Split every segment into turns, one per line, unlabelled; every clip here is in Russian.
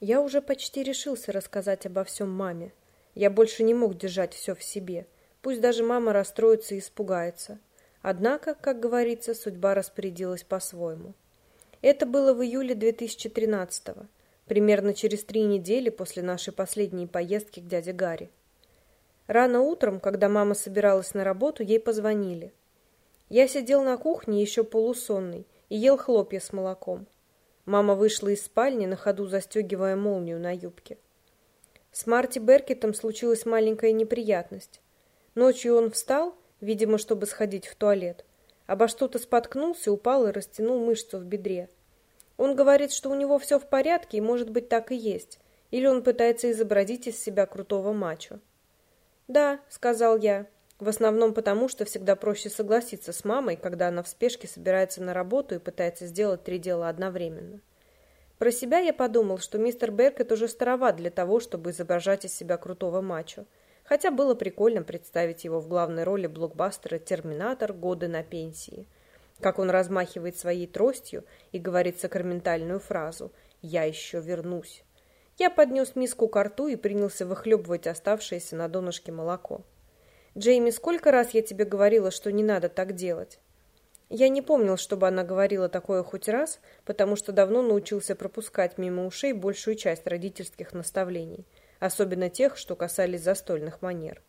Я уже почти решился рассказать обо всем маме. Я больше не мог держать все в себе. Пусть даже мама расстроится и испугается. Однако, как говорится, судьба распорядилась по-своему. Это было в июле 2013-го, примерно через три недели после нашей последней поездки к дяде Гарри. Рано утром, когда мама собиралась на работу, ей позвонили. Я сидел на кухне еще полусонный и ел хлопья с молоком. Мама вышла из спальни, на ходу застегивая молнию на юбке. С Марти Беркетом случилась маленькая неприятность. Ночью он встал, видимо, чтобы сходить в туалет. Обо что-то споткнулся, упал и растянул мышцу в бедре. Он говорит, что у него все в порядке, и, может быть, так и есть. Или он пытается изобразить из себя крутого мачо. «Да», — сказал я, в основном потому, что всегда проще согласиться с мамой, когда она в спешке собирается на работу и пытается сделать три дела одновременно. Про себя я подумал, что мистер Беркет уже староват для того, чтобы изображать из себя крутого мачо. Хотя было прикольно представить его в главной роли блокбастера «Терминатор. Годы на пенсии». Как он размахивает своей тростью и говорит сакраментальную фразу «Я еще вернусь». Я поднес миску к рту и принялся выхлебывать оставшееся на донышке молоко. Джейми, сколько раз я тебе говорила, что не надо так делать? Я не помнил, чтобы она говорила такое хоть раз, потому что давно научился пропускать мимо ушей большую часть родительских наставлений, особенно тех, что касались застольных манер.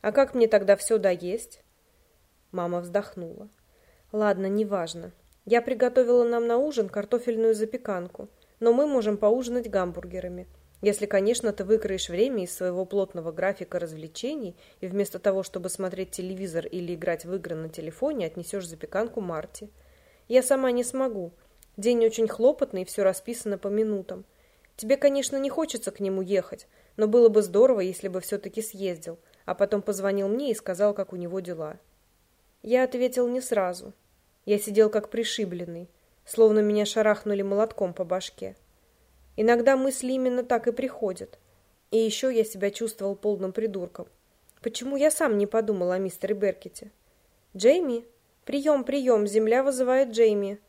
А как мне тогда все доесть? Мама вздохнула. Ладно, неважно. Я приготовила нам на ужин картофельную запеканку, но мы можем поужинать гамбургерами. Если, конечно, ты выкроешь время из своего плотного графика развлечений и вместо того, чтобы смотреть телевизор или играть в игры на телефоне, отнесешь запеканку Марти. Я сама не смогу. День очень хлопотный, все расписано по минутам. Тебе, конечно, не хочется к нему ехать, но было бы здорово, если бы все-таки съездил, а потом позвонил мне и сказал, как у него дела. Я ответил не сразу. Я сидел как пришибленный, словно меня шарахнули молотком по башке. Иногда мысли именно так и приходят. И еще я себя чувствовал полным придурком. Почему я сам не подумал о мистере Беркете? Джейми? Прием, прием, земля вызывает Джейми.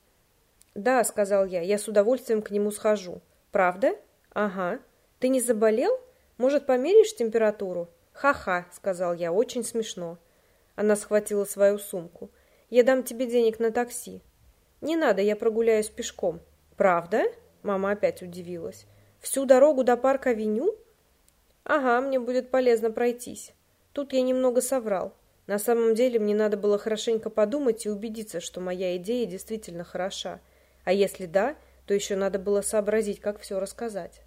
Да, сказал я, я с удовольствием к нему схожу. Правда? Ага. Ты не заболел? Может, померишь температуру? Ха-ха, сказал я, очень смешно. Она схватила свою сумку. Я дам тебе денег на такси. Не надо, я прогуляюсь пешком. Правда? Мама опять удивилась. Всю дорогу до парка-авеню? Ага, мне будет полезно пройтись. Тут я немного соврал. На самом деле мне надо было хорошенько подумать и убедиться, что моя идея действительно хороша. А если да, то еще надо было сообразить, как все рассказать.